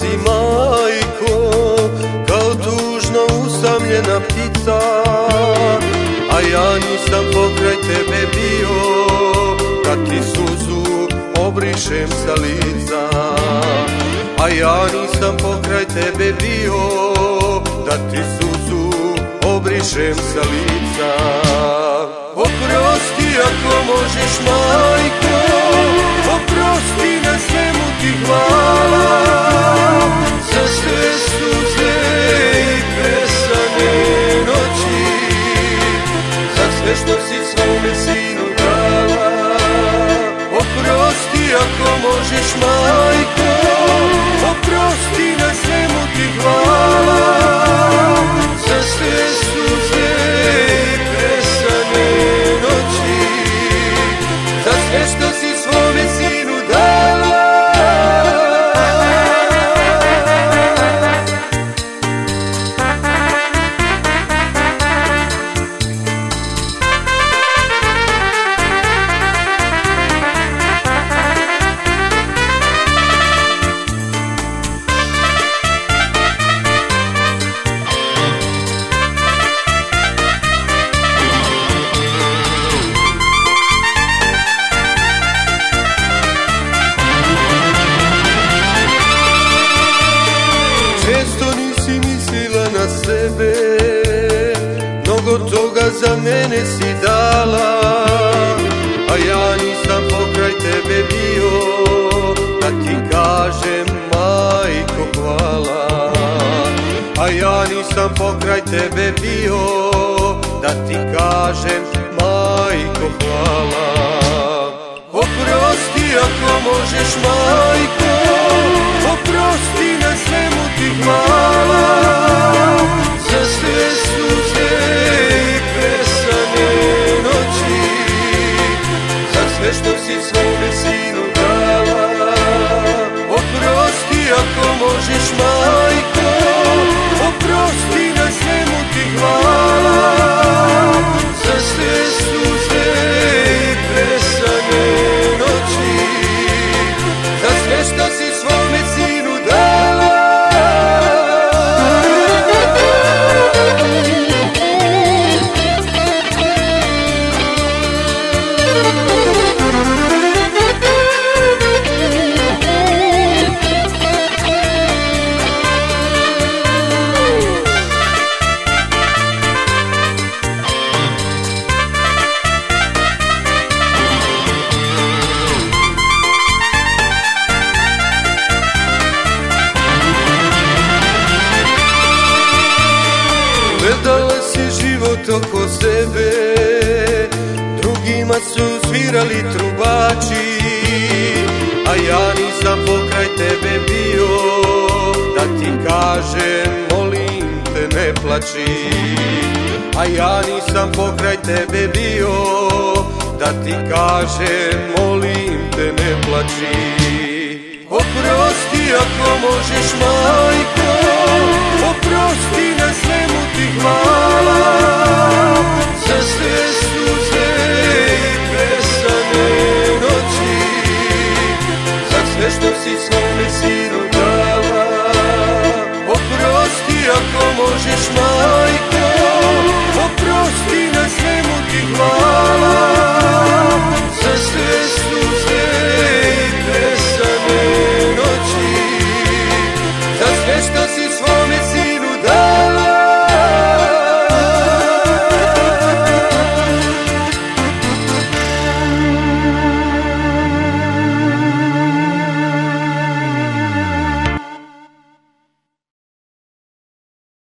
Si majko Kao tužno usamljena ptica A ja nisam pokraj tebe bio Da ti suzu obrišem sa lica. A ja nisam pokraj tebe bio Da ti suzu obrišem sa lica. Oprosti ako možeš majko Oprosti na svemu ti hvala sebe. Mnogo toga za mene si dala A ja nisam pokraj tebe bio. Da ti kažem majko hvala. A ja nisam pokraj tebe bio. Da ti kažem majko hvala. Oprosti ako možeš majko. Oprosti na svemu Za sve što si svome plači. A ja nisam pokraj tebe bio Da ti kažem molim te ne plači. Oprosti ako možeš majko Oprosti na svemu ti hvala. Za sve suze i pesane noći Za sve što si svoj